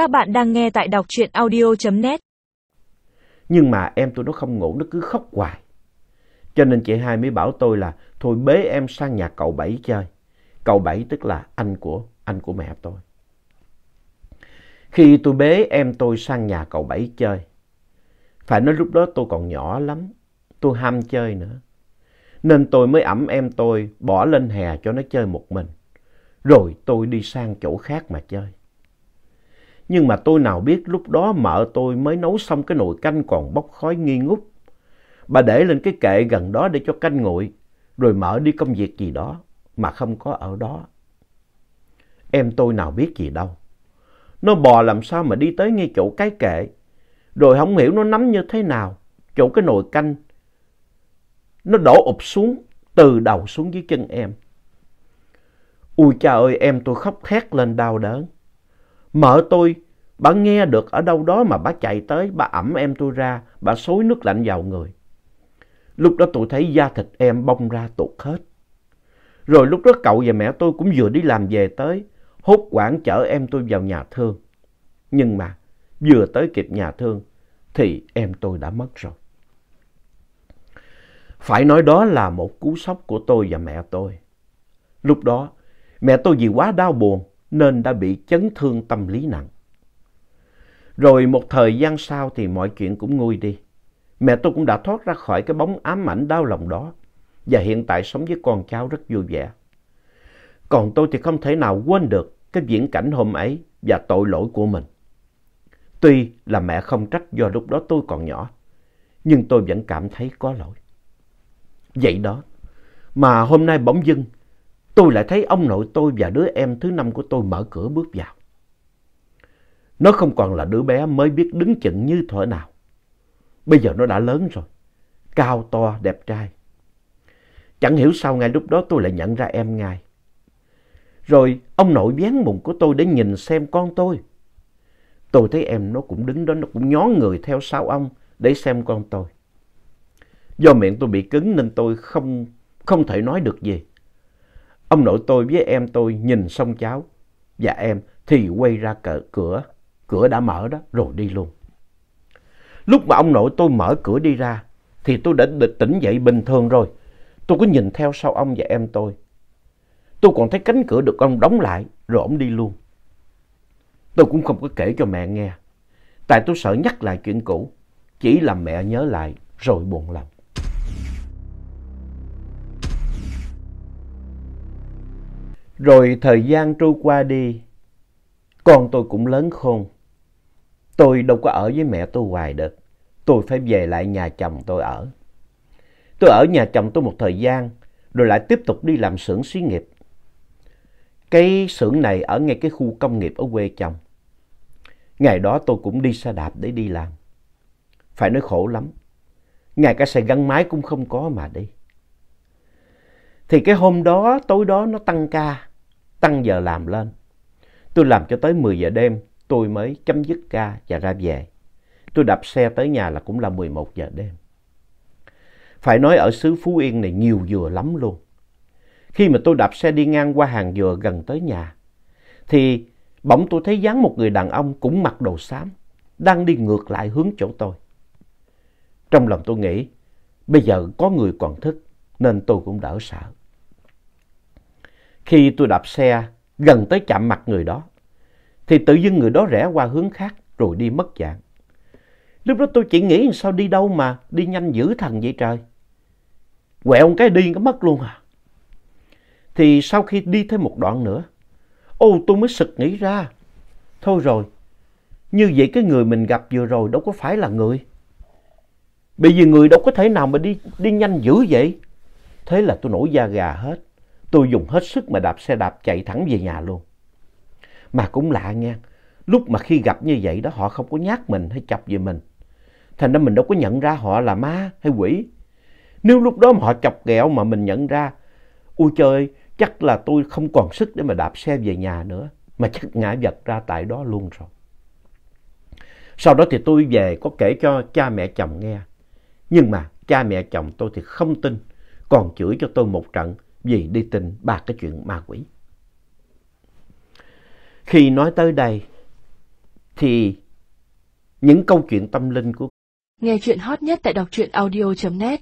Các bạn đang nghe tại đọc truyện audio.net. Nhưng mà em tôi nó không ngủ, nó cứ khóc hoài. Cho nên chị hai mới bảo tôi là thôi bế em sang nhà cậu Bảy chơi. Cậu Bảy tức là anh của anh của mẹ tôi. Khi tôi bế em tôi sang nhà cậu Bảy chơi, phải nói lúc đó tôi còn nhỏ lắm, tôi ham chơi nữa. Nên tôi mới ẩm em tôi bỏ lên hè cho nó chơi một mình. Rồi tôi đi sang chỗ khác mà chơi. Nhưng mà tôi nào biết lúc đó mợ tôi mới nấu xong cái nồi canh còn bốc khói nghi ngút. Bà để lên cái kệ gần đó để cho canh nguội, rồi mợ đi công việc gì đó mà không có ở đó. Em tôi nào biết gì đâu. Nó bò làm sao mà đi tới ngay chỗ cái kệ, rồi không hiểu nó nắm như thế nào, chỗ cái nồi canh. Nó đổ ụp xuống, từ đầu xuống dưới chân em. Ui cha ơi, em tôi khóc thét lên đau đớn. Mợ tôi, bà nghe được ở đâu đó mà bà chạy tới, bà ẩm em tôi ra, bà xối nước lạnh vào người. Lúc đó tôi thấy da thịt em bong ra tuột hết. Rồi lúc đó cậu và mẹ tôi cũng vừa đi làm về tới, hốt quảng chở em tôi vào nhà thương. Nhưng mà vừa tới kịp nhà thương thì em tôi đã mất rồi. Phải nói đó là một cú sốc của tôi và mẹ tôi. Lúc đó, mẹ tôi vì quá đau buồn nên đã bị chấn thương tâm lý nặng. Rồi một thời gian sau thì mọi chuyện cũng nguôi đi. Mẹ tôi cũng đã thoát ra khỏi cái bóng ám ảnh đau lòng đó và hiện tại sống với con cháu rất vui vẻ. Còn tôi thì không thể nào quên được cái viễn cảnh hôm ấy và tội lỗi của mình. Tuy là mẹ không trách do lúc đó tôi còn nhỏ, nhưng tôi vẫn cảm thấy có lỗi. Vậy đó, mà hôm nay bỗng dưng tôi lại thấy ông nội tôi và đứa em thứ năm của tôi mở cửa bước vào. Nó không còn là đứa bé mới biết đứng chừng như thở nào. Bây giờ nó đã lớn rồi, cao to, đẹp trai. Chẳng hiểu sao ngay lúc đó tôi lại nhận ra em ngay. Rồi ông nội vén mùng của tôi để nhìn xem con tôi. Tôi thấy em nó cũng đứng đó, nó cũng nhón người theo sau ông để xem con tôi. Do miệng tôi bị cứng nên tôi không, không thể nói được gì. Ông nội tôi với em tôi nhìn xong cháu và em thì quay ra cỡ, cửa, cửa đã mở đó rồi đi luôn. Lúc mà ông nội tôi mở cửa đi ra thì tôi đã tỉnh dậy bình thường rồi. Tôi có nhìn theo sau ông và em tôi. Tôi còn thấy cánh cửa được ông đóng lại rồi ông đi luôn. Tôi cũng không có kể cho mẹ nghe. Tại tôi sợ nhắc lại chuyện cũ. Chỉ làm mẹ nhớ lại rồi buồn lòng. Rồi thời gian trôi qua đi. Con tôi cũng lớn khôn. Tôi đâu có ở với mẹ tôi hoài được. Tôi phải về lại nhà chồng tôi ở. Tôi ở nhà chồng tôi một thời gian, rồi lại tiếp tục đi làm xưởng xí nghiệp. Cái xưởng này ở ngay cái khu công nghiệp ở quê chồng. Ngày đó tôi cũng đi xe đạp để đi làm. Phải nói khổ lắm. Ngay cả xe gắn máy cũng không có mà đi. Thì cái hôm đó, tối đó nó tăng ca, tăng giờ làm lên. Tôi làm cho tới 10 giờ đêm, tôi mới chấm dứt ca và ra về. Tôi đạp xe tới nhà là cũng là 11 giờ đêm. Phải nói ở xứ Phú Yên này nhiều dừa lắm luôn. Khi mà tôi đạp xe đi ngang qua hàng dừa gần tới nhà, thì bỗng tôi thấy dáng một người đàn ông cũng mặc đồ xám, đang đi ngược lại hướng chỗ tôi. Trong lòng tôi nghĩ, bây giờ có người còn thức, nên tôi cũng đỡ sợ. Khi tôi đạp xe gần tới chạm mặt người đó, thì tự dưng người đó rẽ qua hướng khác rồi đi mất dạng. Lúc đó tôi chỉ nghĩ sao đi đâu mà đi nhanh dữ thần vậy trời. Quẹo cái đi có mất luôn à. Thì sau khi đi thêm một đoạn nữa, ô tôi mới sực nghĩ ra. Thôi rồi, như vậy cái người mình gặp vừa rồi đâu có phải là người. Bởi vì người đâu có thể nào mà đi, đi nhanh dữ vậy. Thế là tôi nổi da gà hết. Tôi dùng hết sức mà đạp xe đạp chạy thẳng về nhà luôn. Mà cũng lạ nha, lúc mà khi gặp như vậy đó họ không có nhát mình hay chọc về mình. Thành ra mình đâu có nhận ra họ là ma hay quỷ. Nếu lúc đó mà họ chọc ghẹo mà mình nhận ra, ôi trời, chắc là tôi không còn sức để mà đạp xe về nhà nữa. Mà chắc ngã vật ra tại đó luôn rồi. Sau đó thì tôi về có kể cho cha mẹ chồng nghe. Nhưng mà cha mẹ chồng tôi thì không tin, còn chửi cho tôi một trận vì đi tin ba cái chuyện ma quỷ. Khi nói tới đây, thì những câu chuyện tâm linh của Nghe chuyện hot nhất tại đọc truyện audio.net